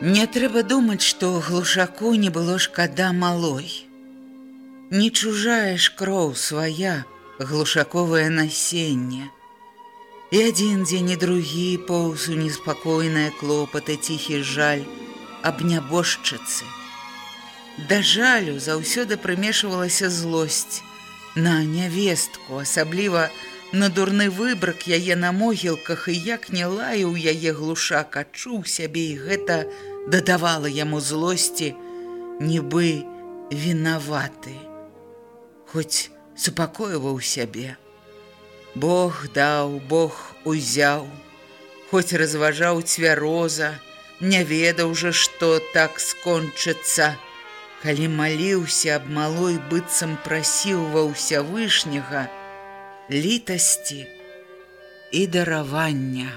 Не трэба думаць, што глушаку не было шкада малой. Не чужая ж кроў свая, глушаковае насенне. І адзін дзень і другі поўз у неспакойнае клопаты ціхі жаль аб нябожчыцы. Да жалю заўсёды прымешвалася злосць на нявестку, асабліва на дурны выбрак яе на могілках і як не лаяў яе глушак, адчуў сябе і гэта, дадавала яму злосці, нібы вінаваты. Хоць супакойваў сябе. Бог даў, Бог узяў, Хоць разважаў цвяроза, не ведаў жа, што так скончыцца. Калі маліўся аб малой быццам прасіў ва ўсявышняга, літасці і даравання.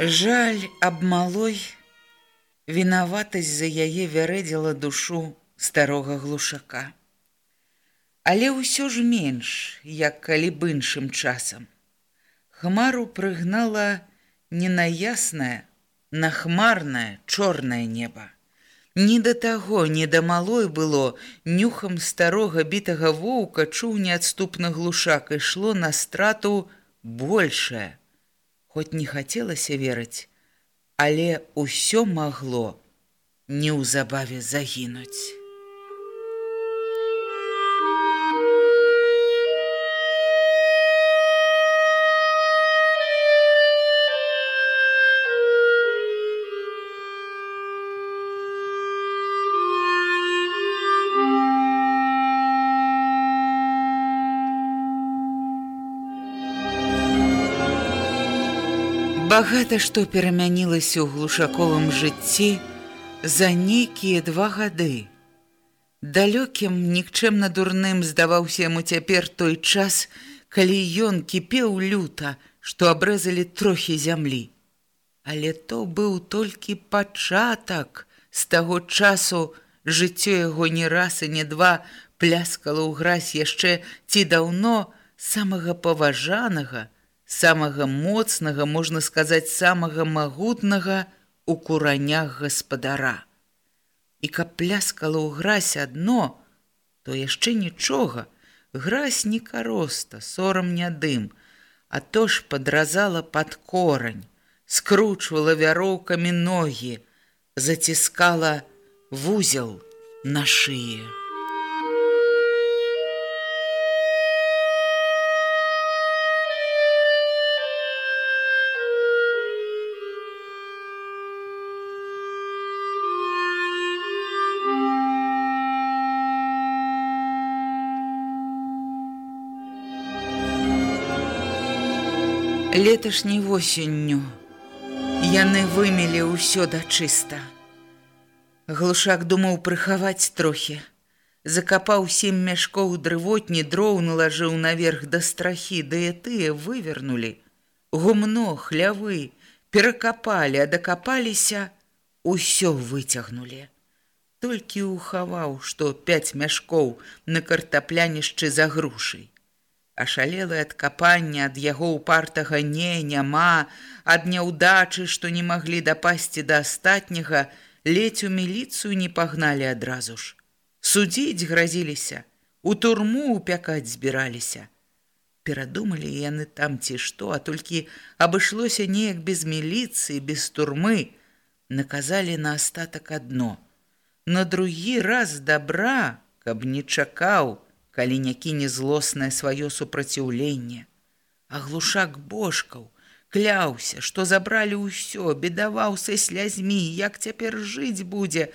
Жаль аб малой, вінаватасць за яе вярэдзіла душу старога глушака. Але ўсё ж менш, як калі б іншым часам. Хмару прыгнала не на хмарнае чорнае неба. Ні да таго, ні да малой было, нюхам старога бітага воўка чуў неадступна глушак ішло на страту большее хоць не хацелася верыць, але ўсё магло неўзабаве загінуць. Багата што перамянілася ў глушаковым жыцці за нейкія два гады. Далёкім нікчэмна дурным здаваўся яму цяпер той час, калі ён кіпеў люта, што абрэзалі трохі зямлі. Але то быў толькі пачатак з таго часу жыццё яго ні раз і не два пляскала ў гразь яшчэ ці даўно самага паважанага, самага моцнага, можна сказаць, самага магутнага у куранях гаспадара. І каб пляскала ў гразь адно, то яшчэ нічога, гразь не кароста, сорам не дым, а то ж падразала пад корань, скручвала вяроўкамі ногі, заціскала вузел на шые. Леташняй восенню яны вымелі ўсё да чыста. Глушак думаў прыхаваць трохі. Закапаў сем мяшкоў дрывотні дроў налажыў наверх да страхі, да і тыя вывернулі. Гумно, хлявы, перакапалі, а дакапаліся, усё выцягнулі. Толькі ўхаваў, што пяць мяшкоў на картаплянішчы за грушай ашалелы ад капання ад яго упартага не няма ад няўдачы што не маглі дапасці да астатняга ледзь у міліцыю не пагналі адразу ж судзіць гразіліся у турму упякаць збіраліся. Перадумалі яны там ці што, а толькі абышлося неяк без міліцыі, без турмы, наказалі на астатак адно. На другі раз добра, каб не чакаў, калі не кіне злоснае сваё супраціўленне. А глушак божкаў кляўся, што забралі ўсё, бедаваў са слязьмі, як цяпер жыць будзе.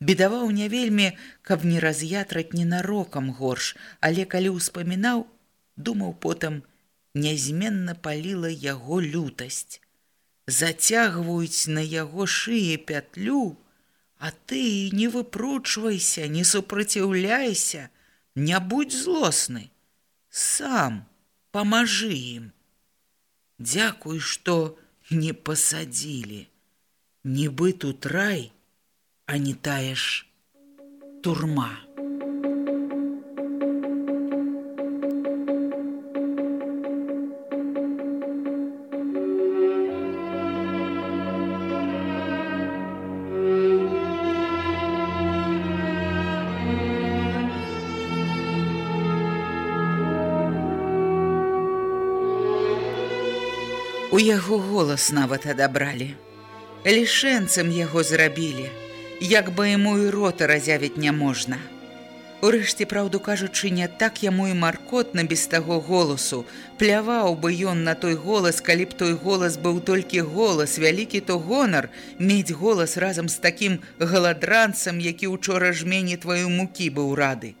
Бедаваў не вельмі, каб не раз'ятраць ненарокам горш, але калі ўспамінаў, думаў потым, нязменна паліла яго лютасць зацягваюць на яго шые пятлю, а ты не выпручвайся, не супраціўляйся, не будь злосны, сам памажы ім. Дзякуй, што не пасадзілі, нібы тут рай, а не ж турма. Яго голас нават адабралі. Лішэнцам яго зрабілі, як бы яму і рота разявіць няможна. Урэшце, праўду кажучы, не так яму і маркотна без таго голасу. Пляваў бы ён на той голас, калі б той голас быў толькі голас, вялікі то гонар, мець голас разам з такім галадранцам, які учора жмені тваю мукі быў рады.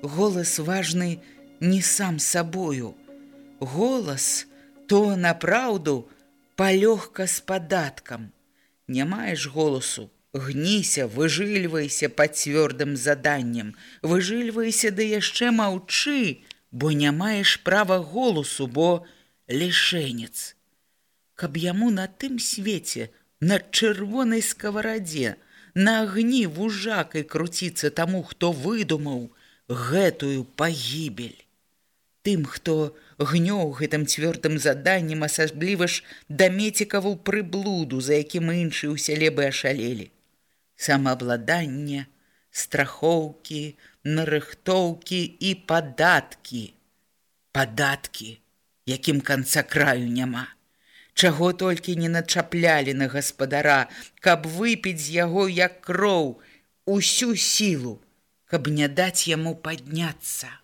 Голас важны не сам сабою. Голас, то направду палёгка з падаткам. Не маеш голасу, гніся, выжыльвайся пад цвёрдым заданнем, выжыльвайся ды яшчэ маўчы, бо не маеш права голасу, бо лішэнец. Каб яму на тым свеце, на чырвонай скаварадзе, на агні вужакай круціцца таму, хто выдумаў гэтую пагібель. Тым, хто гнёў гэтым цвёрдым заданнем асабліва ж да мецікаву прыблуду, за якім іншыя ў сяле бы ашалелі. Самаабладанне, страхоўкі, нарыхтоўкі і падаткі. Падаткі, якім канца краю няма. Чаго толькі не начаплялі на гаспадара, каб выпіць з яго як кроў усю сілу, каб не даць яму падняцца.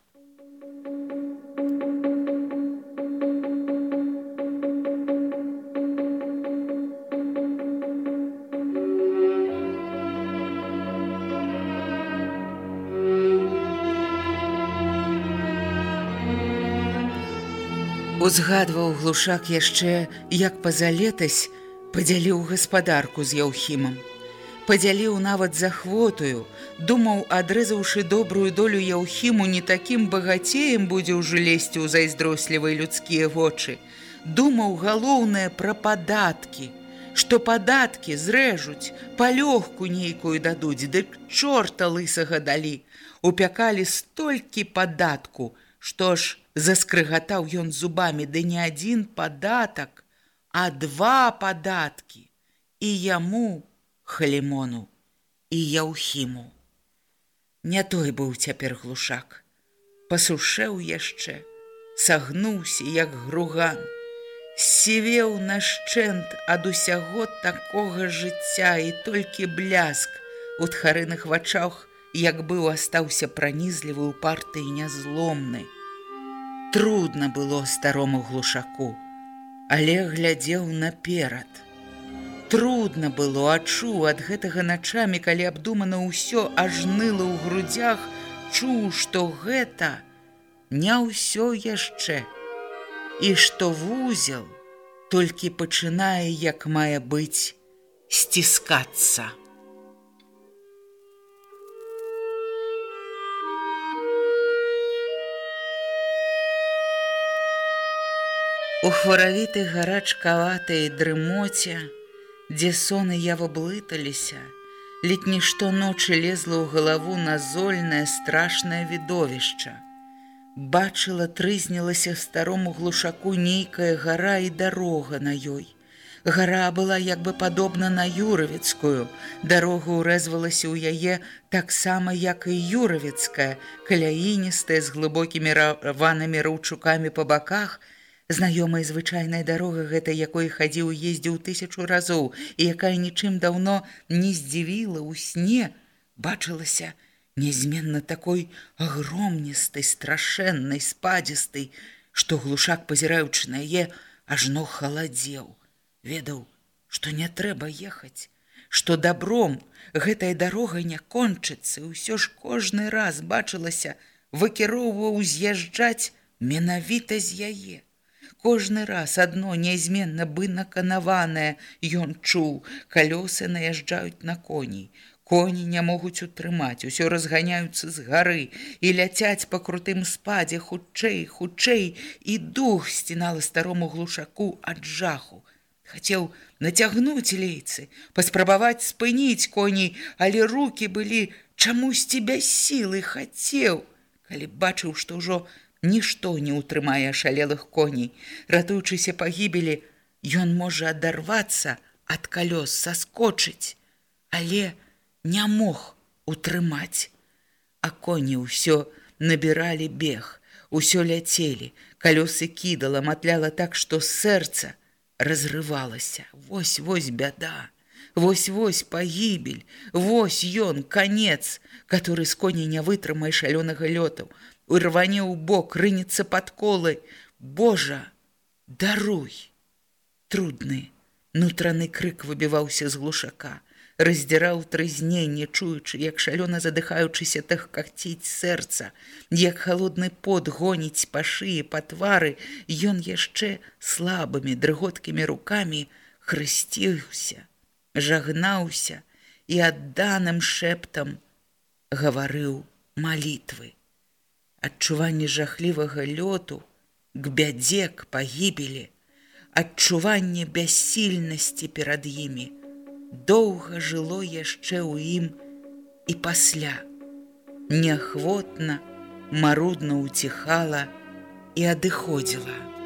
Узгадваў глушак яшчэ, як пазалетась, падзяліў гаспадарку з яўхімам. Падзяліў нават захвотую, думаў, адрэзаўшы добрую долю яўхіму не такім багацеем будзе ўжо лезці ў зайздрослівай людскія вочы. Думаў галоўнае пра падаткі, што падаткі зрэжуць, палёгку нейкую дадуць, дык чорта лысага далі. Упякалі столькі падатку, што ж заскрыгатаў ён зубамі ды не адзін падатак, а два падаткі і яму халімону і яўхіму. Не той быў цяпер глушак, пасушэў яшчэ, сагнуўся як груган, сівеў нашчэнт ад усяго такога жыцця і толькі бляск у тхарыных вачах, як быў астаўся пранізлівы ў партыі нязломнай. Трудно было старому глушаку, але глядзеў наперад. Трудно было адчуў ад гэтага начамі, калі абдумана ўсё ажныло ў грудзях, чуў, што гэта не ўсё яшчэ. І што вузел толькі пачынае, як мае быць, сціскацца. У хваравітай гарачкаватай дрымоце, дзе соны ява блыталіся, ледь нішто ночы лезла ў галаву назольнае страшнае відовішча. Бачыла, трызнілася старому глушаку нейкая гара і дарога на ёй. Гара была як бы падобна на юравецкую. Дарога ўрэзвалася ў яе таксама, як і юравецкая, каляіністая з глыбокімі раванымі раўчукамі па баках. Знаёмая звычайная дарога гэта, якой хадзіў ездзіў тысячу разоў і якая нічым даўно не здзівіла ў сне, бачылася нязменна такой агромністай, страшэннай, спадзістай, што глушак, пазіраючы на яе, ажно халадзеў ведаў, што не трэба ехаць, што добром гэтая дарога не кончыцца, ўсё ж кожны раз бачылася, выкіроўваў з'язджаць менавіта з яе. Кожны раз адно нязменна бы наканаванае ён чуў, калёсы наязджаюць на коней. Коні не могуць утрымаць, усё разганяюцца з гары і ляцяць па крутым спадзе хутчэй, хутчэй, і дух сцінала старому глушаку ад жаху хацеў нацягнуць лейцы, паспрабаваць спыніць коней, але руки былі чамусьці без сілы хацеў, калі бачыў, што ўжо нішто не ўтрымае шалелых коней, ратуючыся пагібелі, ён можа адарвацца ад калёс саскочыць, але не мог утрымаць. А коні ўсё набіралі бег, усё ляцелі, калёсы кідала, матляла так, што сэрца разрывалася. Вось вось бяда. Вось-вось пагібель, Вось ён, канец, который з коней не вытрымае шалёнага лётаў, урване ў бок рынецца пад колы. Божа, даруй! Трудны, нутраны крык выбіваўся з глушака раздзіраў трызней, не чуючы, як шалёна задыхаючыся тых кахціць сэрца, як халодны пот гоніць па шыі па твары, ён яшчэ слабымі дрыготкімі рукамі хрысціўся, жагнаўся і адданым шэптам гаварыў малітвы. Адчуванне жахлівага лёту к бядзе к пагібелі, адчуванне бяссільнасці перад імі, доўга жыло яшчэ ў ім і пасля. Неахвотна, марудна ўціхала і адыходзіла.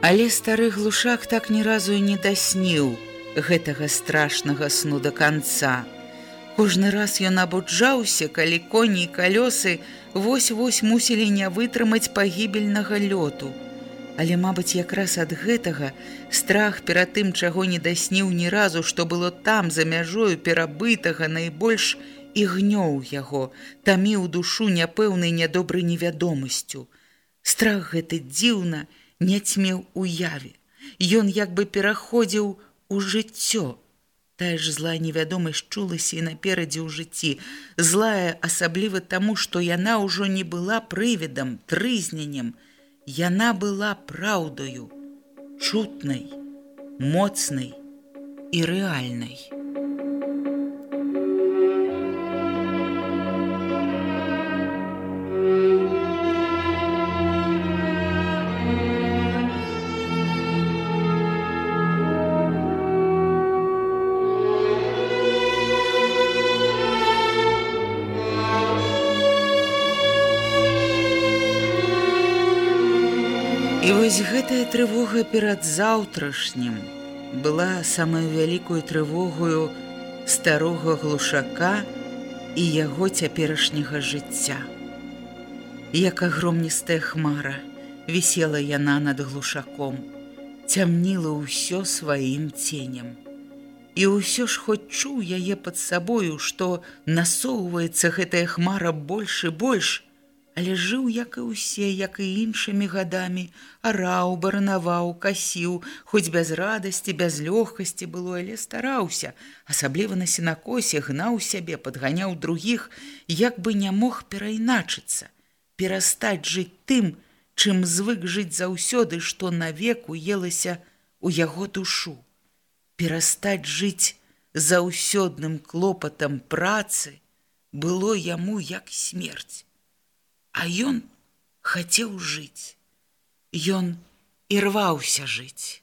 Але стары глушак так ні разу і не дасніў гэтага страшнага сну да канца. Кожны раз ён абуджаўся, калі коні і калёсы вось-вось мусілі не вытрымаць пагібельнага лёту. Але, мабыць, якраз ад гэтага страх перад тым, чаго не дасніў ні разу, што было там за мяжою перабытага найбольш і гнёў яго, таміў душу няпэўнай нядобрай невядомасцю. Страх гэты дзіўна не цьмеў уяве. Ён як бы пераходзіў у жыццё, Тая ж злая невядомасць чулася і наперадзе ў жыцці, злая асабліва таму, што яна ўжо не была прывідам, трызненнем, яна была праўдаю, чутнай, моцнай і рэальнай. Трывога перад заўтрашнім была самую вялікую трывогую старога глушака і яго цяперашняга жыцця. Як агромністая хмара вісела яна над глушаком, цямніла ўсё сваім ценем. І ўсё ж хоць чуў яе пад сабою, што насоўваецца гэтая хмара больш і больш, але жыў як і ўсе як і іншымі гадамі. Араў баранаваў касіў хоць без радасці без лёгкасці было але стараўся. Асабліва на сенакосе гнаў сябе падганяў другіх як бы не мог перайначыцца. Перастаць жыць тым чым звык жыць заўсёды што навеку елася у яго душу. Перастаць жыць заўсёдным клопатам працы было яму як смерць А ён хацеў жыць. Ён ірваўся жыць.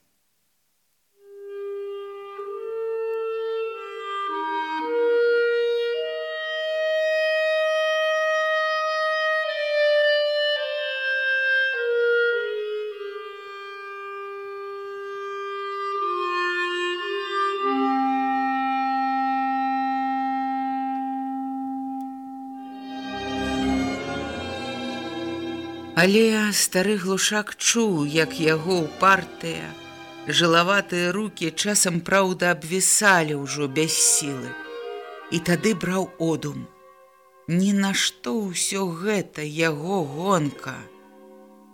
Але стары глушак чуў, як яго ўпартыя, жылаватыя рукі часам праўда абвісалі ўжо без сілы. І тады браў одум. Ні на што ўсё гэта яго гонка.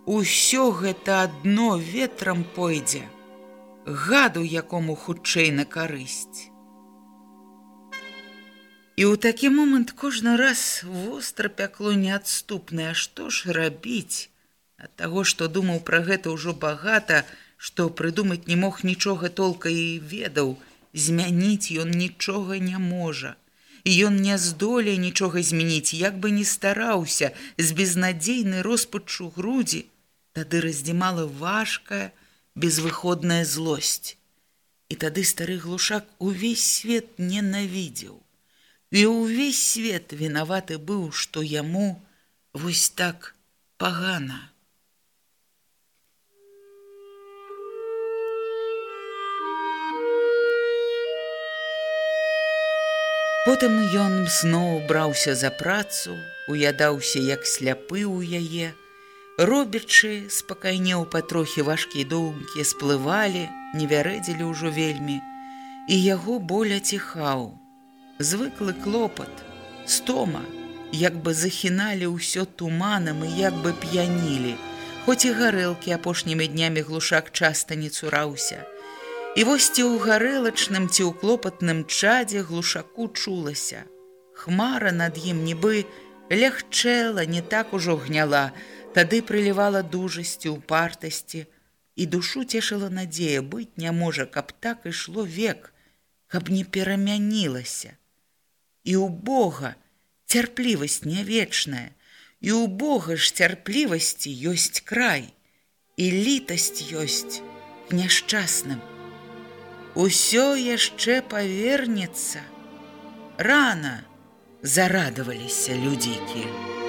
Усё гэта адно ветрам пойдзе, гаду якому хутчэй на карысць. І ў такі момант кожны раз востра пякло неадступнае, што ж рабіць? Ад таго, што думаў пра гэта ўжо багата, што прыдумаць не мог нічога толка і ведаў, змяніць ён нічога не можа. І ён не здолее нічога змяніць, як бы не стараўся з безнадзейнай роспачу грудзі, тады раздзімала важкая, безвыходная злосць. І тады стары глушак увесь свет ненавідзеў. І ўвесь свет вінаваты быў, што яму вось так пагана. Потым ён зноў браўся за працу, уядаўся як сляпы ў яе, робячы спакайнеў патрохі важкія думкі сплывалі, не вярэдзілі ўжо вельмі, і яго боля ціхаў. Звыклы клопат, стома, як бы захіналі ўсё туманам і як бы п'янілі, хоць і гарэлкі апошнімі днямі глушак часта не цураўся. І вось ці ў гарэлачным ці ў клопатным чадзе глушаку чулася. Хмара над ім нібы лягчэла, не так ужо гняла, тады прылівала дужасці ў партасці, і душу цешыла надзея быць не можа, каб так ішло век, каб не перамянілася. І ў Бога цярплівасць не вечная, і ў Бога ж цярплівасці ёсць край, і літасць ёсць няшчасным. Усё яшчэ павернецца. Рана зарадаваліся людзікі.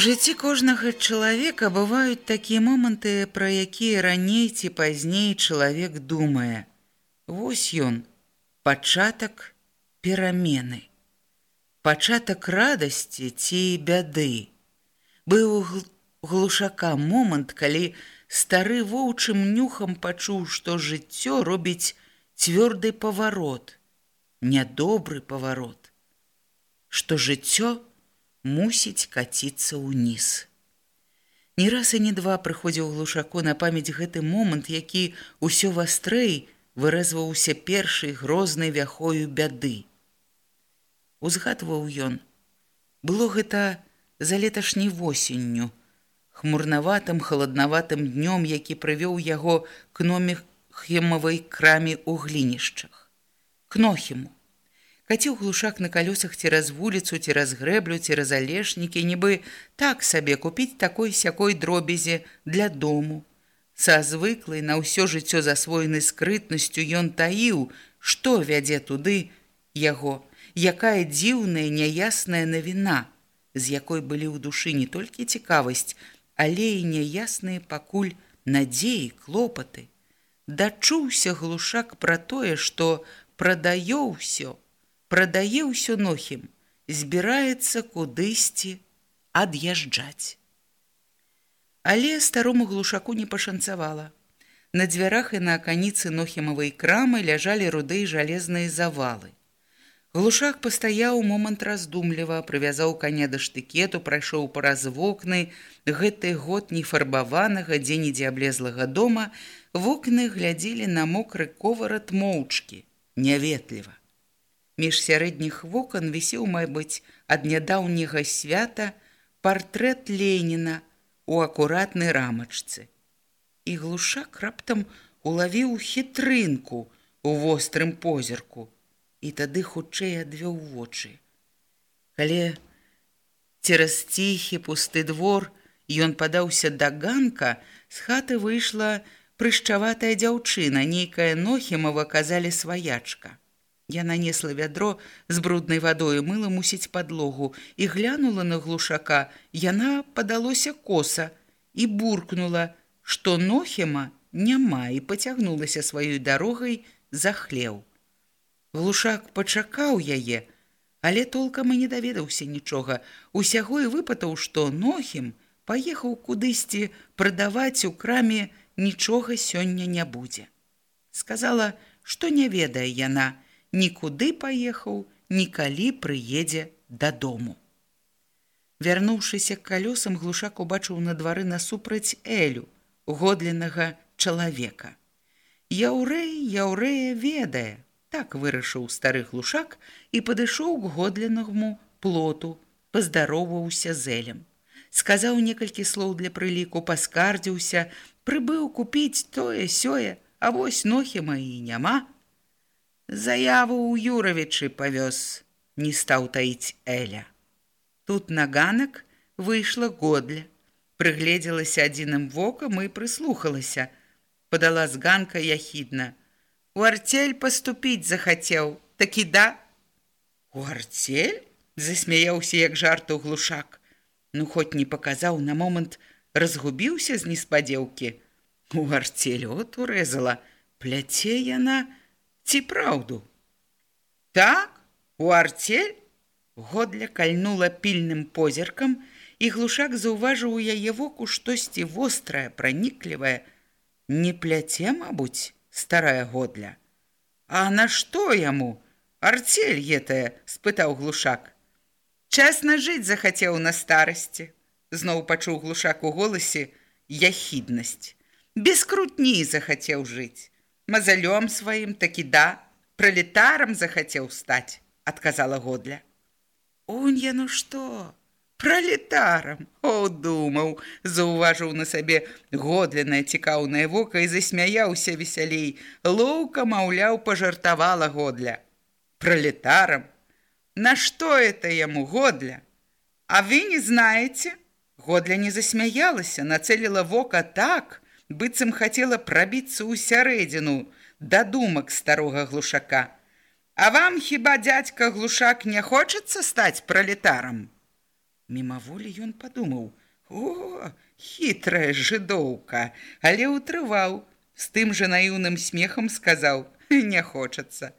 Жыцці кожнага чалавека бываюць такія моманты, пра якія раней ці пазней чалавек думае. Вось ён, пачатак перамены. Пачатак радасці ці бяды. Быў глушака момант, калі стары воўчым нюхам пачуў, што жыццё робіць цвёрды паварот, нядобры паварот, што жыццё, мусіць каціцца ўніз. Ні раз і не два прыходзіў глушаку на памяць гэты момант, які ўсё вастрэй выразваўся першай грознай вяхою бяды. Узгадваў ён. Было гэта за леташняй восенню, хмурнаватым халаднаватым днём, які прывёў яго к номе хемавай краме ў глінішчах. Кнохіму каціў глушак на калёсах цераз вуліцу цераз грэблю цераз алешнікі нібы так сабе купіць такой сякой дробязі для дому. Са звыклай на ўсё жыццё засвоенай скрытнасцю ён таіў што вядзе туды яго. Якая дзіўная няясная навіна з якой былі ў душы не толькі цікавасць але і няясныя пакуль надзеі клопаты. Дачуўся глушак пра тое што прадае ўсё прадае ўсё нохім, збіраецца кудысьці ад'язджаць. Але старому глушаку не пашанцавала. На дзвярах і на аканіцы нохімавай крамы ляжалі рудэй жалезныя завалы. Глушак пастаяў момант раздумліва, прывязаў каня да штыкету, прайшоў параз вокны, гэты год нефарбаванага дзе-нідзе аблезлага дома, вокны глядзелі на мокры коварат моўчкі, няветліва. Між сярэдніх вокон вісеў, майбыць, ад нядаўняга свята партрэт Леніна у акуратнай рамачцы. І глушак раптам улавіў хітрынку у вострым позірку і тады хутчэй адвёў вочы. Калі цераз ціхі пусты двор ён падаўся да ганка, з хаты выйшла прышчаватая дзяўчына, нейкая нохімава казалі сваячка. Яна несла вядро з бруднай вадою, мыла мусіць падлогу і глянула на глушака. Яна падалося коса і буркнула, што нохіма няма і пацягнулася сваёй дарогай за хлеў. Глушак пачакаў яе, але толкам і не даведаўся нічога. Усяго і выпатаў, што нохім паехаў кудысьці прадаваць у краме нічога сёння не будзе. Сказала, што не ведае яна, нікуды паехаў, нікалі прыедзе дадому. Вярнуўшыся к калёсам глушак убачыў на двары насупраць Элю, годленага чалавека. Яўрэй, яўрэя ведае, так вырашыў стары глушак і падышоў к годленаму плоту, паздароўваўся зэлем. Сказаў некалькі слоў для прыліку, паскардзіўся, прыбыў купіць тое сёе, а вось нохіма і няма, Заяву ў Юравічы павёз, не стаў таіць Эля. Тут на ганак выйшла годля, прыгледзелася адзіным вокам і прыслухалася, падала з ганка яхідна. У арцель паступіць захацеў, такі да. У арцель засмяяўся як жарту глушак. Ну хоць не паказаў на момант, разгубіўся з неспадзеўкі. У арцель от урэзала, пляце яна, ці праўду. Так, у арцель годля кальнула пільным позіркам, і глушак заўважыў у яе воку штосьці вострае, праніклівае, не пляце, мабуць, старая годля. А на што яму? Арцель гэтая, спытаў глушак. Часна жыць захацеў на старасці, зноў пачуў глушак у голасе яхіднасць. Без крутні захацеў жыць мазалём сваім такі да пролетарам захацеў стаць адказала годля. Унь я ну што? Пролетарам о думаў заўважыў на сабе годленае цікаўнае вока і засмяяўся весялей. Лоўка маўляў пажартавала годля. Пролетарам на што это яму годля? А вы не знаете годля не засмяялася нацэліла вока так быццам хацела прабіцца ў сярэдзіну да думак старога глушака. А вам хіба дядька глушак не хочацца стаць пралетарам? Мімаволі ён падумаў: О, хітрая жыдоўка, але ўтрываў, з тым жа наіўным смехам сказаў: не хочацца.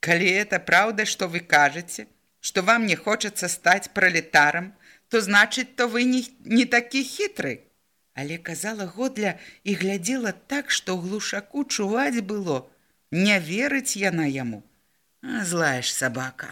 Калі это праўда, што вы кажаце, што вам не хочацца стаць пралетарам, то значыць, то вы не, не такі хітры але казала годля і глядзела так, што глушаку чуваць было, не верыць яна яму. А злаеш сабака,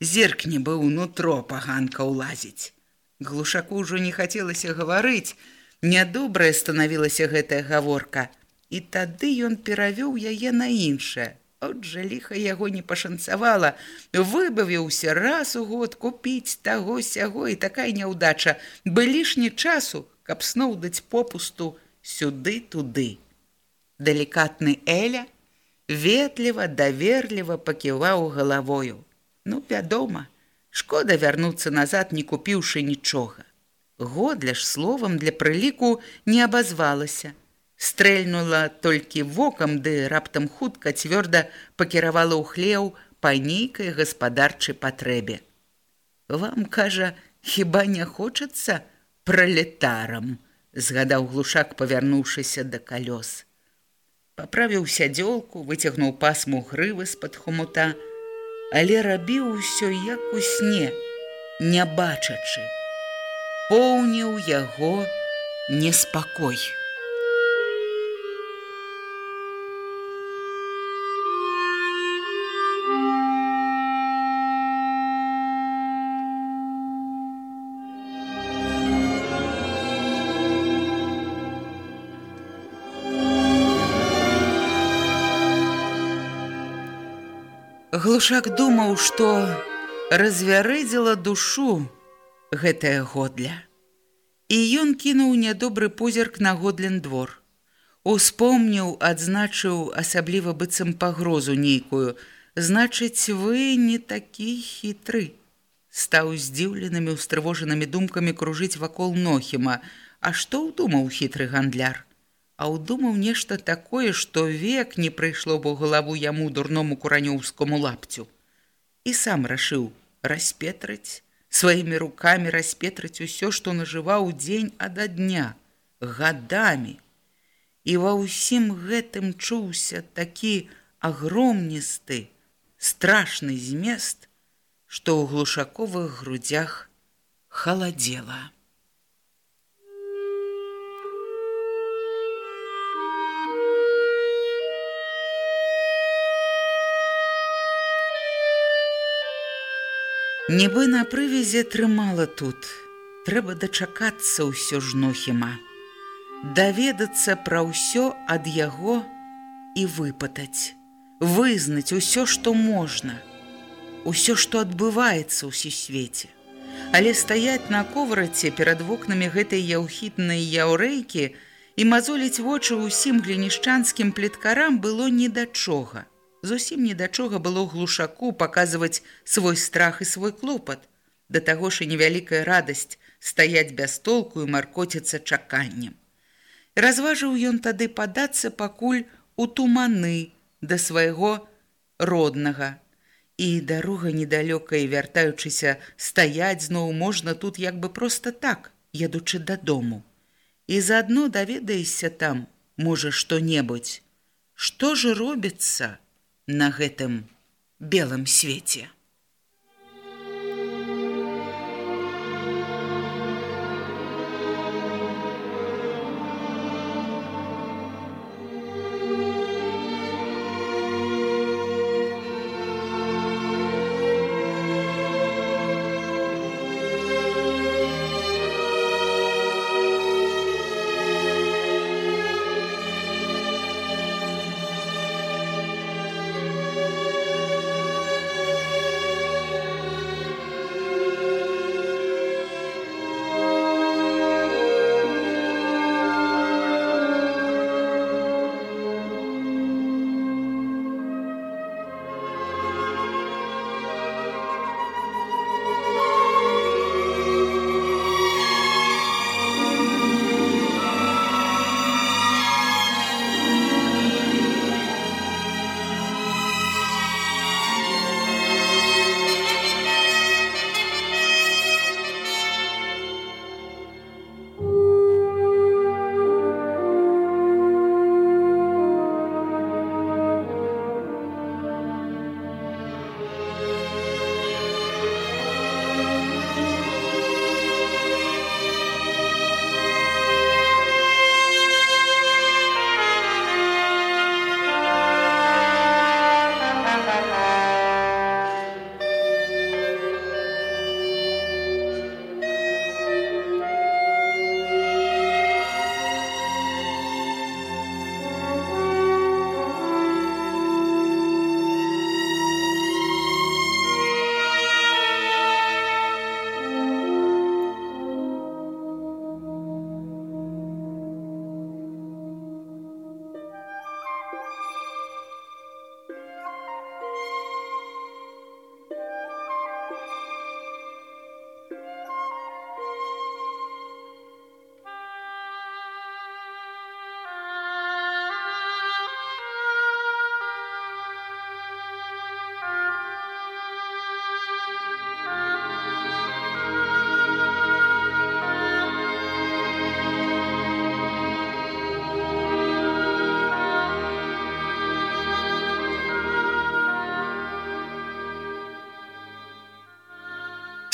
зеркне быў нутро паганка ўлазіць. Глушаку ўжо не хацелася гаварыць, нядобрая станавілася гэтая гаворка, і тады ён перавёў яе на іншае. От жа ліха яго не пашанцавала, выбавіўся раз у год купіць таго сяго і такая няўдача, бы лішні часу, каб сноў даць попусту сюды туды. Далікатны Эля ветліва, даверліва паківаў галавою. Ну, вядома, шкода вярнуцца назад, не купіўшы нічога. Годля ж словам для прыліку не абазвалася. Стрэльнула толькі вокам, ды раптам хутка цвёрда пакіравала ў хлеў па нейкай гаспадарчай патрэбе. Вам, кажа, хіба не хочацца, пролетарам, згадаў глушак, павярнуўшыся да калёс. Паправіў сядзёлку, выцягнуў пасму грывы з-пад хомута, але рабіў усё як у сне, не бачачы. Поўніў яго неспакой. Глушак думаў, што развярэдзіла душу гэтая годля. І ён кінуў нядобры позірк на годлен двор. Успомніў, адзначыў асабліва быццам пагрозу нейкую, значыць, вы не такі хітры. Стаў здзіўленымі ўстрывожанымі думкамі кружыць вакол нохіма, А што ўдумаў хітры гандляр? А ўдумаў нешта такое, што век не прыйшло б у галаву яму дурному куранёўскому лапцю. І сам рашыў распетрыць, сваімі рукамі распетрыць усё, што нажываў дзень ада дня, гадамі. І ва ўсім гэтым чуўся такі агромністы, страшны змест, што ў глушаковых грудзях халадзела. Нібы на прывязе трымала тут. Трэба дачакацца ўсё ж нохіма. Даведацца пра ўсё ад яго і выпытаць. Вызнаць усё, што можна. Усё, што адбываецца ў сусвеце. Але стаяць на ковраце перад вокнамі гэтай яўхітнай яўрэйкі і мазоліць вочы ўсім глінішчанскім пліткарам было ні да чога. Зусім ні да чога было глушаку паказваць свой страх і свой клопат. Да таго ж і невялікая радасць стаяць без толку і маркоціцца чаканнем. Разважыў ён тады падацца пакуль у туманы да свайго роднага. І дарога недалёка і вяртаючыся стаяць зноў можна тут як бы проста так, ядучы дадому. І заадно даведаешся там, можа што-небудзь. Што ж робіцца? На гэтым белым свеце.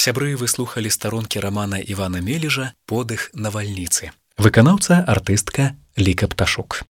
Сябры выслухалі старонкі рамана Івана Мележа подых навальніцы. Выканаўца артыстка Ліка Пташук.